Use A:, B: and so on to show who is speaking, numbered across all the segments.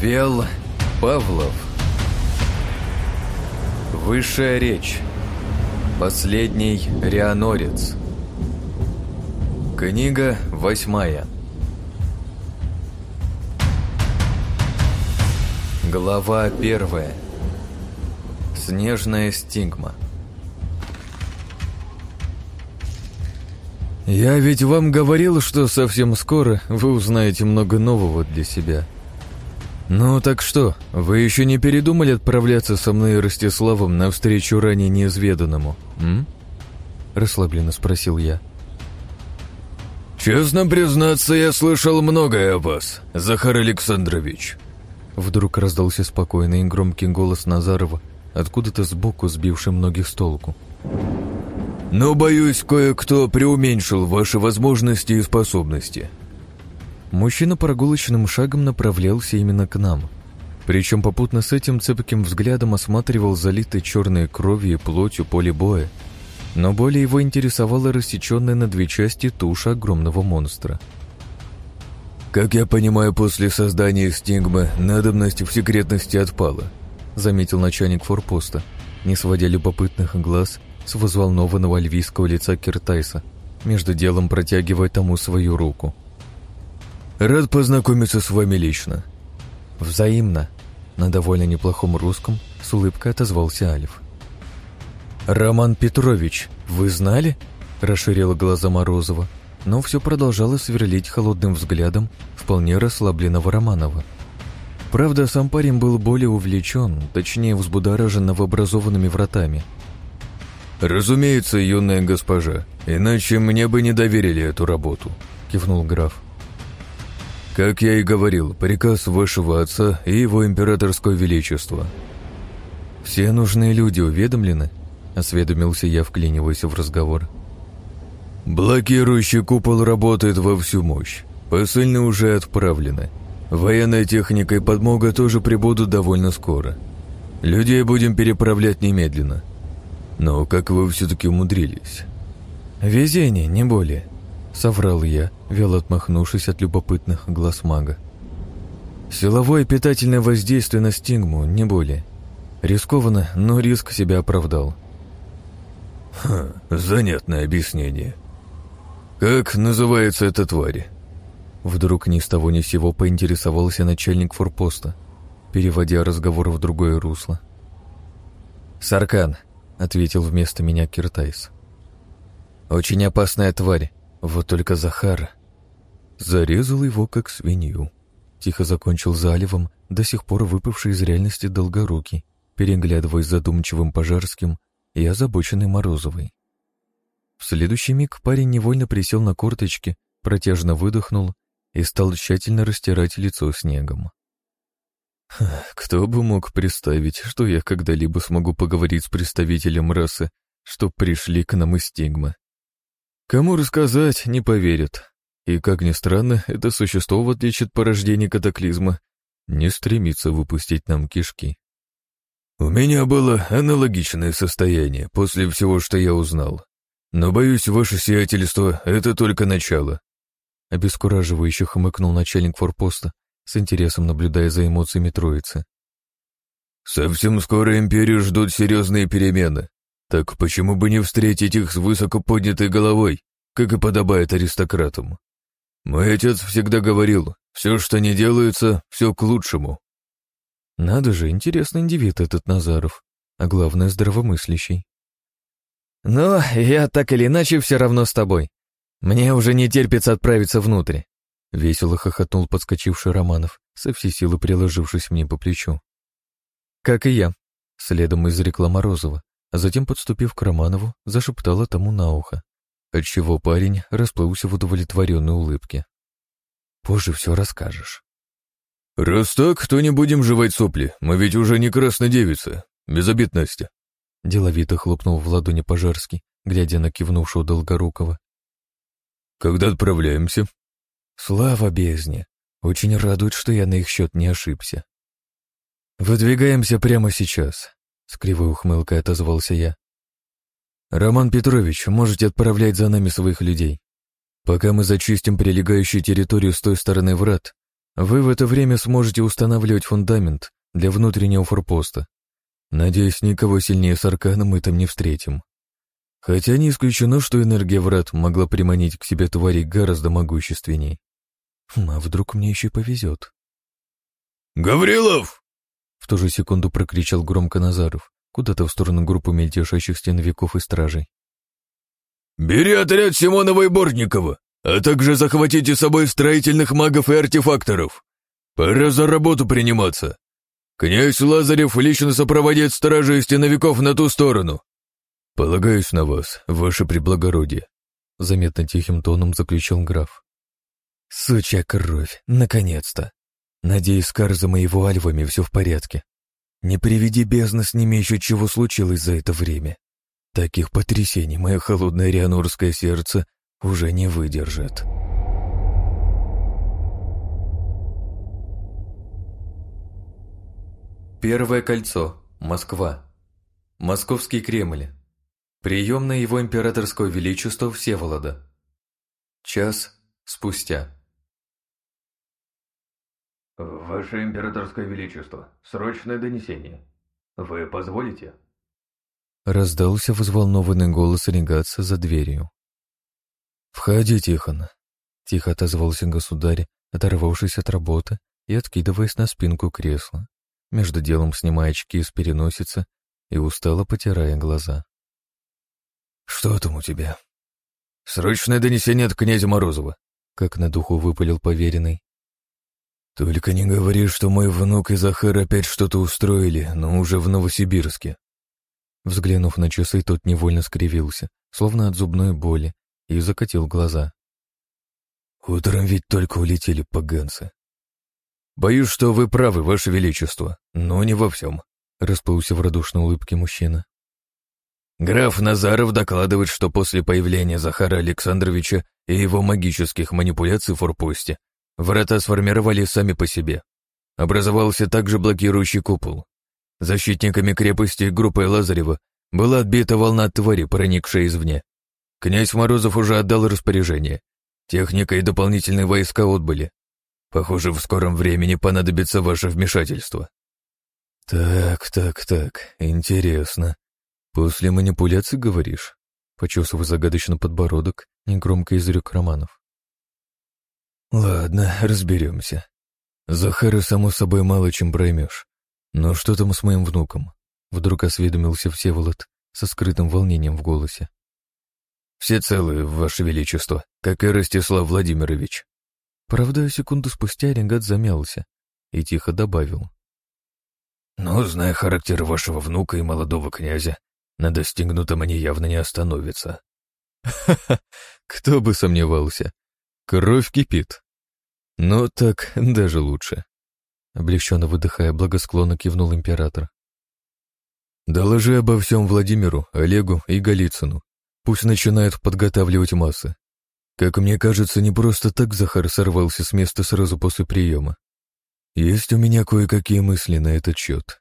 A: Вел Павлов. Высшая речь. Последний Рианорец. Книга восьмая. Глава первая. Снежная стигма. «Я ведь вам говорил, что совсем скоро вы узнаете много нового для себя», «Ну так что, вы еще не передумали отправляться со мной и Ростиславом навстречу ранее неизведанному, м?» Расслабленно спросил я.
B: «Честно признаться, я слышал многое о вас, Захар Александрович».
A: Вдруг раздался спокойный и громкий голос Назарова, откуда-то сбоку сбивший многих с толку.
B: «Но, боюсь, кое-кто преуменьшил ваши возможности и способности.
A: Мужчина прогулочным шагом направлялся именно к нам. Причем попутно с этим цепким взглядом осматривал залитый черной кровью и плотью поле боя. Но более его интересовала рассеченная на две части туша огромного монстра.
B: «Как я понимаю, после создания стигмы надобность в секретности отпала», заметил начальник форпоста, не сводя любопытных глаз с взволнованного альвийского лица Киртайса, между делом протягивая тому свою руку. Рад познакомиться с вами лично.
A: Взаимно. На довольно неплохом русском с улыбкой отозвался Альф. «Роман Петрович, вы знали?» Расширила глаза Морозова, но все продолжало сверлить холодным взглядом вполне расслабленного Романова. Правда, сам парень был более увлечен, точнее взбудоражен новообразованными вратами.
B: «Разумеется, юная госпожа, иначе мне бы не доверили эту работу», — кивнул граф. Как я и говорил, приказ вашего отца и его императорское величество.
A: Все нужные люди уведомлены, осведомился я, вклиниваясь в разговор.
B: Блокирующий купол работает во всю мощь. Посыльные уже отправлены. Военная техника и подмога тоже прибудут довольно скоро. Людей будем переправлять немедленно. Но как вы все-таки умудрились?
A: Везение, не более. Соврал я, вел отмахнувшись от любопытных глаз мага. Силовое питательное воздействие на стигму, не более. Рискованно, но риск себя оправдал.
B: Ха, занятное объяснение. Как называется эта тварь?
A: Вдруг ни с того ни с сего поинтересовался начальник форпоста, переводя разговор в другое русло. «Саркан», — ответил вместо меня Киртайс. «Очень опасная тварь. Вот только Захар зарезал его как свинью. Тихо закончил заливом, до сих пор выпавший из реальности долгорукий, переглядываясь задумчивым Пожарским и озабоченной Морозовой. В следующий миг парень невольно присел на корточки, протяжно выдохнул и стал тщательно растирать лицо снегом. Кто бы мог представить, что я когда-либо смогу поговорить с представителем расы, что пришли к нам из стигмы. Кому рассказать, не поверят. И, как ни странно, это существо, в отличие от порождения катаклизма, не стремится выпустить нам кишки.
B: У меня было аналогичное состояние после всего, что я узнал. Но, боюсь, ваше сиятельство — это только начало.
A: Обескураживающе хмыкнул начальник форпоста, с интересом наблюдая за эмоциями троицы.
B: Совсем скоро империю ждут серьезные перемены. Так почему бы не встретить их с высоко поднятой головой, как и подобает аристократам? Мой отец всегда говорил, все, что не делается, все к лучшему.
A: Надо же, интересный индивид этот Назаров, а главное, здравомыслящий. Но я так или иначе все равно с тобой. Мне уже не терпится отправиться внутрь. Весело хохотнул подскочивший Романов, со всей силы приложившись мне по плечу. Как и я, следом изрекла Морозова, а затем, подступив к Романову, зашептала тому на ухо, отчего парень расплылся в удовлетворенной улыбке. «Позже все расскажешь».
B: «Раз так, то не будем жевать сопли, мы ведь уже не краснодевица, без обид, Настя».
A: Деловито хлопнул в ладони Пожарский, глядя на кивнувшего Долгорукова.
B: «Когда отправляемся?»
A: «Слава бездне! Очень радует, что я на их счет не ошибся. Выдвигаемся прямо сейчас. С кривой ухмылкой отозвался я. «Роман Петрович, можете отправлять за нами своих людей. Пока мы зачистим прилегающую территорию с той стороны врат, Вы в это время сможете устанавливать фундамент для внутреннего форпоста. Надеюсь, никого сильнее Саркана мы там не встретим. Хотя не исключено, что энергия врат могла приманить к себе тварей гораздо могущественней. Хм, а вдруг мне еще повезет?
B: «Гаврилов!»
A: Ту же секунду прокричал громко Назаров, куда-то в сторону группы мельтешащих стеновиков и стражей.
B: «Бери отряд Симонова и Бортникова, а также захватите с собой строительных магов и артефакторов. Пора за работу приниматься. Князь Лазарев лично сопроводит стражей и стеновиков на ту сторону. Полагаюсь на вас, ваше преблагородие», — заметно тихим тоном заключил граф.
A: «Сучья кровь, наконец-то! Надеюсь, с Карзом и его альвами все в порядке. Не приведи бездна с ними еще чего случилось за это время. Таких потрясений мое холодное рианорское сердце уже не выдержит». Первое кольцо. Москва. Московский Кремль. Приемная его императорского величества Всеволода. Час спустя.
B: «Ваше императорское величество, срочное донесение. Вы позволите?»
A: Раздался взволнованный голос регатца за дверью. «Входи, Тихон», — тихо отозвался государь, оторвавшись от работы и откидываясь на спинку кресла, между делом снимая очки из переносицы и устало потирая глаза.
B: «Что там у тебя?» «Срочное донесение от князя Морозова», — как на духу выпалил поверенный. «Только не говори, что мой внук и Захар опять что-то устроили, но уже в Новосибирске».
A: Взглянув на часы, тот невольно скривился, словно от зубной боли, и закатил глаза.
B: «Утром ведь только улетели поганцы». «Боюсь, что вы правы, Ваше Величество, но не во всем», — расплылся в радушной улыбке мужчина. Граф Назаров докладывает, что после появления Захара Александровича и его магических манипуляций в форпосте врата сформировали сами по себе. Образовался также блокирующий купол. Защитниками крепости группой Лазарева была отбита волна твари, проникшая извне. Князь Морозов уже отдал распоряжение. Техника и дополнительные войска отбыли. Похоже, в скором времени понадобится ваше вмешательство.
A: Так, так, так, интересно. «После манипуляций, говоришь?» Почесывая загадочно подбородок, негромко изрек Романов. «Ладно, разберемся. Захара, само собой, мало чем проймешь. Но что там с моим внуком?» Вдруг осведомился Всеволод со скрытым волнением в голосе.
B: «Все целы, Ваше Величество, как и Ростислав Владимирович».
A: Правда, секунду спустя Ренгат замялся и тихо добавил.
B: «Ну, зная характер вашего внука и молодого князя, на достигнутом они явно не остановятся.
A: Ха-ха, кто бы сомневался. Кровь кипит. Но так даже лучше. Облегченно выдыхая, благосклонно кивнул император. Доложи обо всем Владимиру, Олегу и Голицыну. Пусть начинают подготавливать массы. Как мне кажется, не просто так Захар сорвался с места сразу после приема. Есть у меня кое-какие мысли на этот счет.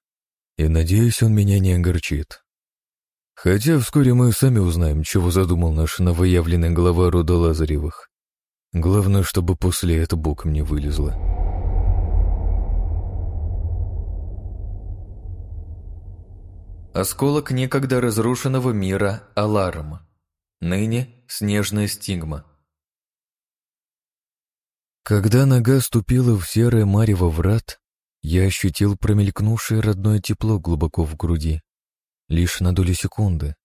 A: И надеюсь, он меня не огорчит. Хотя вскоре мы сами узнаем, чего задумал наш новоявленный глава рода Лазаревых. Главное, чтобы после это боком не вылезло. Осколок некогда разрушенного мира Аларм. Ныне снежная стигма. Когда нога ступила в серое марево врат, я ощутил промелькнувшее родное тепло глубоко в груди. Лишь на долю секунды.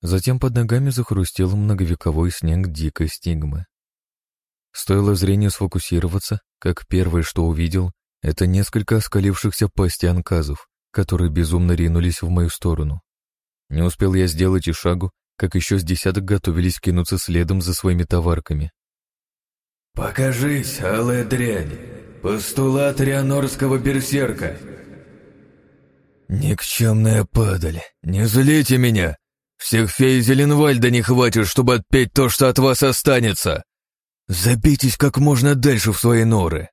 A: Затем под ногами захрустел многовековой снег дикой стигмы. Стоило зрению сфокусироваться, как первое, что увидел, это несколько оскалившихся пасти анказов, которые безумно ринулись в мою сторону. Не успел я сделать и шагу, как еще с десяток готовились кинуться следом за своими товарками.
B: «Покажись, алая дрянь! Постулат рианорского берсерка!» «Никчемная падаль! Не злите меня! Всех фей Зеленвальда не хватит, чтобы отпеть то, что от вас останется! Забитесь как можно дальше в свои норы!»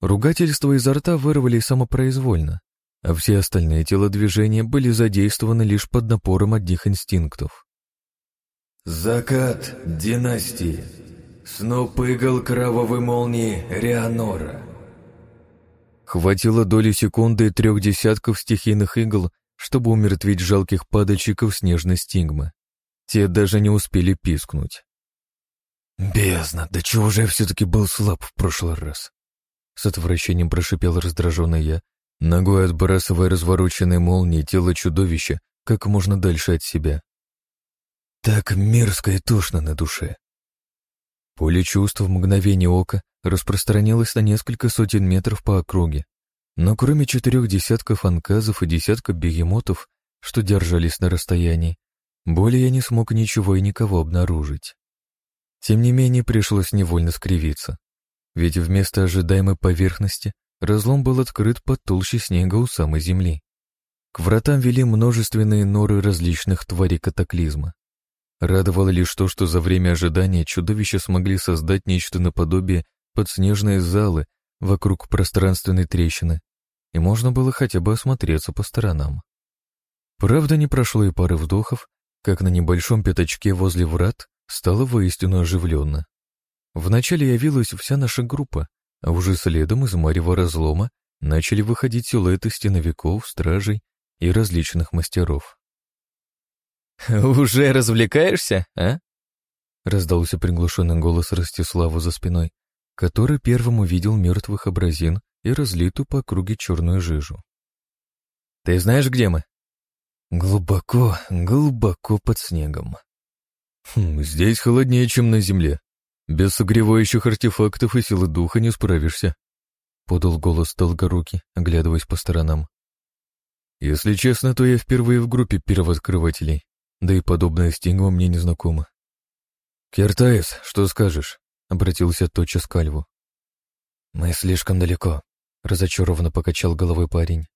A: Ругательства изо рта вырвались самопроизвольно, а все остальные телодвижения были задействованы лишь под напором одних инстинктов.
B: «Закат династии. Сноп игл кровавой молнии Рианора.
A: Хватило доли секунды и трех десятков стихийных игл, чтобы умертвить жалких падальщиков снежной стигмы. Те даже не успели пискнуть. «Бездна, да чего же я все-таки был слаб в прошлый раз?» С отвращением прошипел раздраженный я, ногой отбрасывая развороченной молнией тело чудовища как можно дальше от себя. Так мерзко и тошно на душе. Поле чувств в мгновение ока распространилось на несколько сотен метров по округе, но кроме четырех десятков анказов и десятка бегемотов, что держались на расстоянии, более я не смог ничего и никого обнаружить. Тем не менее, пришлось невольно скривиться, ведь вместо ожидаемой поверхности разлом был открыт под толщей снега у самой земли. К вратам вели множественные норы различных тварей катаклизма. Радовало лишь то, что за время ожидания чудовища смогли создать нечто наподобие подснежные залы вокруг пространственной трещины, и можно было хотя бы осмотреться по сторонам. Правда, не прошло и пары вдохов, как на небольшом пятачке возле врат стало воистину оживленно. Вначале явилась вся наша группа, а уже следом из марева разлома начали выходить силуэты стеновиков, стражей и различных мастеров.
C: «Уже развлекаешься, а?»
A: Раздался приглушенный голос Ростислава за спиной, который первым увидел мертвых образин и разлитую по округе черную жижу.
C: «Ты знаешь, где мы?»
A: «Глубоко, глубоко под снегом». Хм, «Здесь холоднее, чем на земле. Без согревающих артефактов и силы духа не справишься», — подал голос Долгоруки, оглядываясь по сторонам. «Если честно, то я впервые в группе первооткрывателей, да и подобная стигма мне не знакома». «Кертаес, что скажешь?» — обратился тотчас к Альву.
D: «Мы слишком далеко», — разочарованно покачал головой парень.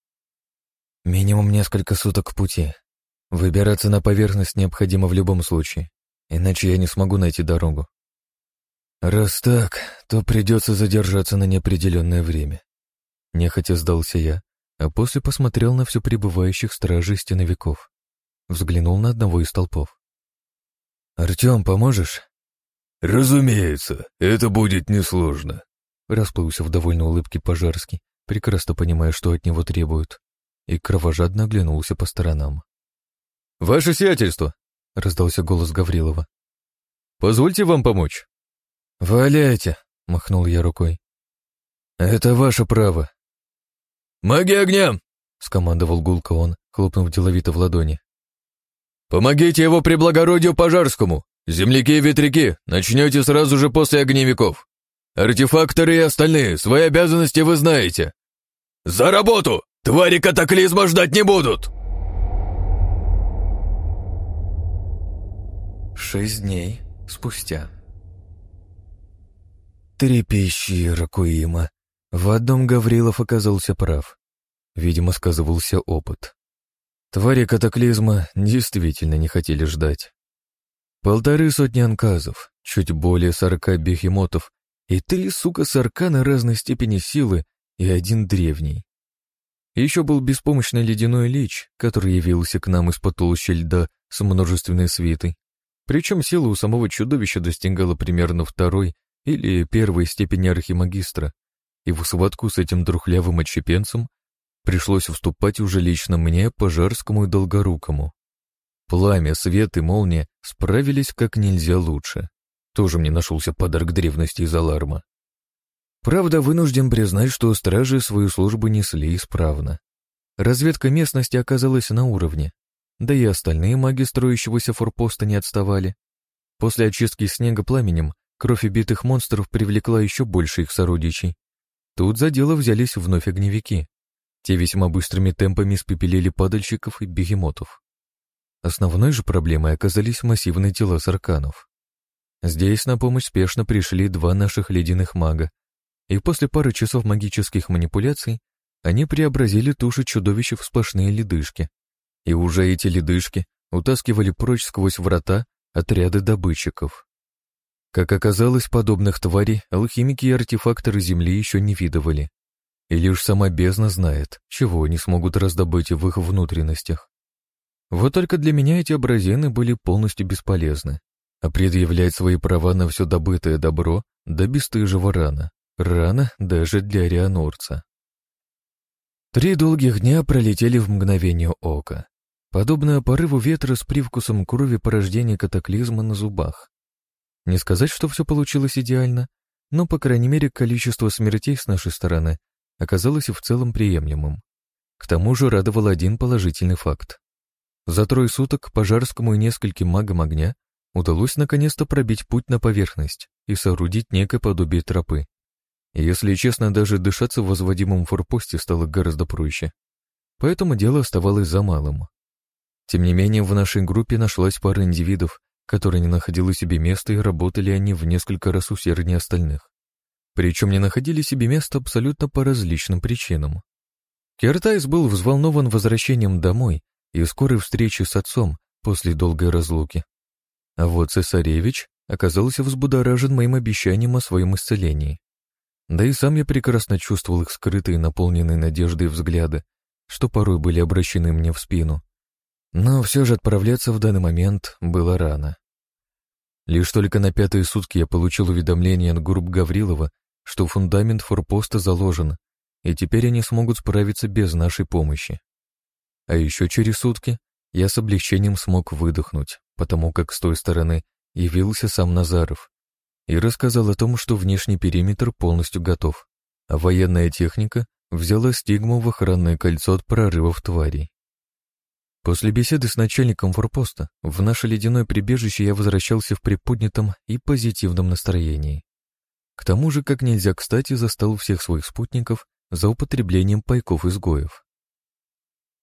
D: «Минимум несколько суток пути. Выбираться на поверхность необходимо в любом случае, иначе я не смогу найти дорогу».
A: «Раз так, то придется задержаться на неопределенное время». Нехотя сдался я, а после посмотрел на все прибывающих стражей стеновиков. Взглянул на одного из толпов. «Артем, поможешь?»
B: «Разумеется, это будет несложно», —
A: расплылся в довольной улыбке Пожарский, прекрасно понимая, что от него требуют, и кровожадно оглянулся по сторонам.
C: «Ваше сиятельство!» — раздался голос Гаврилова. «Позвольте вам помочь».
A: «Валяйте!» — махнул я рукой. «Это ваше право».
B: «Маги огня!»
A: — скомандовал гулко он, хлопнув деловито в ладони.
B: «Помогите его преблагородию Пожарскому! Земляки и ветряки, начнете сразу же после огневиков. Артефакторы и остальные, свои обязанности вы знаете. За работу! Твари катаклизма ждать не будут!»
A: Шесть дней спустя. Трепещи, Ракуима. В одном Гаврилов оказался прав. Видимо, сказывался опыт. Твари катаклизма действительно не хотели ждать. Полторы сотни анказов, чуть более сорока бехемотов и три, сука, сорка на разной степени силы и один древний. Еще был беспомощный ледяной лич, который явился к нам из-под толщи льда с множественной свитой. Причем сила у самого чудовища достигала примерно второй или первой степени архимагистра, и в схватку с этим трухлявым отщепенцем пришлось вступать уже лично мне, Пожарскому и Долгорукому. Пламя, свет и молния справились как нельзя лучше. Тоже мне нашелся подарок древности из аларма. Правда, вынужден признать, что стражи свою службу несли исправно. Разведка местности оказалась на уровне, да и остальные маги строящегося форпоста не отставали. После очистки снега пламенем кровь убитых монстров привлекла еще больше их сородичей. Тут за дело взялись вновь огневики. Те весьма быстрыми темпами спепелили падальщиков и бегемотов. Основной же проблемой оказались массивные тела сарканов. Здесь на помощь спешно пришли два наших ледяных мага, и после пары часов магических манипуляций они преобразили туши чудовища в сплошные ледышки. И уже эти ледышки утаскивали прочь сквозь врата отряды добытчиков. Как оказалось, подобных тварей алхимики и артефакторы Земли еще не видывали. И лишь сама бездна знает, чего они смогут раздобыть в их внутренностях. Вот только для меня эти образины были полностью бесполезны, а предъявлять свои права на все добытое добро до бесстыжего рано. Рано даже для рианорца. Три долгих дня пролетели в мгновение ока, подобно порыву ветра с привкусом крови порождения катаклизма на зубах. Не сказать, что все получилось идеально, но, по крайней мере, количество смертей с нашей стороны оказалось в целом приемлемым. К тому же радовал один положительный факт. За трое суток Пожарскому и нескольким магам огня удалось наконец-то пробить путь на поверхность и соорудить некое подобие тропы. Если честно, даже дышаться в возводимом форпосте стало гораздо проще. Поэтому дело оставалось за малым. Тем не менее, в нашей группе нашлась пара индивидов, которые не находили себе места и работали они в несколько раз усерднее остальных. Причем не находили себе места абсолютно по различным причинам. Кертайс был взволнован возвращением домой и скорой встречей с отцом после долгой разлуки. А вот цесаревич оказался взбудоражен моим обещанием о своем исцелении. Да и сам я прекрасно чувствовал их скрытые, наполненные надеждой взгляды, что порой были обращены мне в спину. Но все же отправляться в данный момент было рано. Лишь только на пятые сутки я получил уведомление от групп Гаврилова, что фундамент форпоста заложен, и теперь они смогут справиться без нашей помощи. А еще через сутки я с облегчением смог выдохнуть, потому как с той стороны явился сам Назаров и рассказал о том, что внешний периметр полностью готов, а военная техника взяла стигму в охранное кольцо от прорывов тварей. После беседы с начальником форпоста в наше ледяное прибежище я возвращался в приподнятом и позитивном настроении. К тому же, как нельзя кстати, застал всех своих спутников за употреблением пайков-изгоев.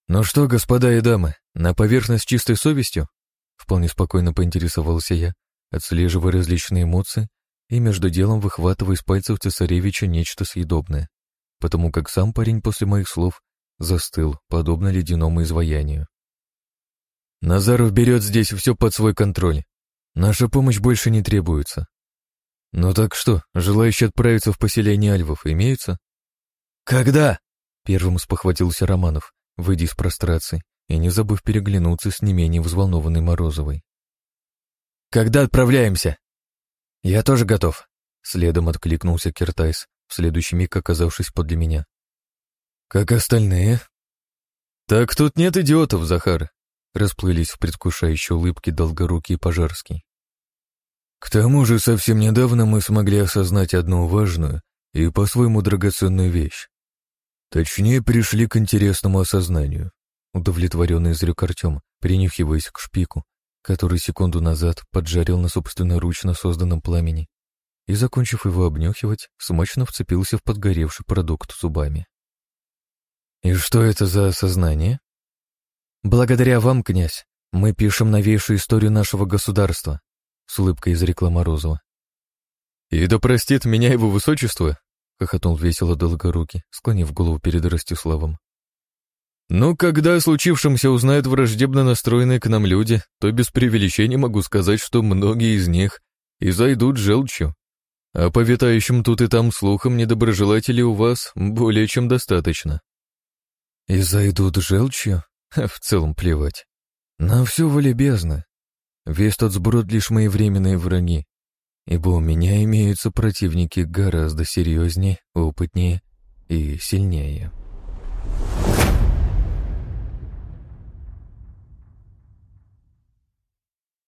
A: «Ну что, господа и дамы, на поверхность чистой совестью?» Вполне спокойно поинтересовался я, отслеживая различные эмоции и между делом выхватывая из пальцев цесаревича нечто съедобное, потому как сам парень после моих слов застыл, подобно ледяному изваянию. «Назаров берет здесь все под свой контроль. Наша помощь больше не требуется. Ну так что, желающие отправиться в поселение Альвов имеются?»
B: «Когда?»
A: — первым спохватился Романов, выйдя из прострации и не забыв переглянуться с не менее взволнованной Морозовой.
B: «Когда отправляемся?»
A: «Я тоже готов», — следом откликнулся Киртайс, в следующий миг оказавшись подле меня.
B: «Как остальные?»
A: «Так тут нет идиотов, Захар», — расплылись в предвкушающей улыбке Долгорукий Пожарский.
B: «К тому же совсем недавно мы смогли осознать одну важную и по-своему драгоценную вещь. Точнее, пришли к интересному осознанию. Удовлетворенно изрек Артем, принюхиваясь к шпику, который секунду назад поджарил на собственноручно созданном пламени, и, закончив его обнюхивать, смачно вцепился в подгоревший продукт зубами. «И что это за осознание?» «Благодаря вам, князь, мы пишем новейшую историю нашего государства», — с улыбкой изрекла Морозова.
C: «И да простит меня его высочество», —
A: хохотнул весело Долгорукий, склонив голову перед Ростиславом.
C: «Ну, когда о случившемся узнают враждебно настроенные к нам люди, то без преувеличения могу сказать, что многие из них и зайдут желчью. А по витающим тут и там слухам недоброжелателей у вас более чем достаточно».
A: «И зайдут желчью? В целом плевать. На все воля бездна. Весь тот сброд лишь мои временные враги, ибо у меня имеются противники гораздо серьезнее, опытнее и сильнее.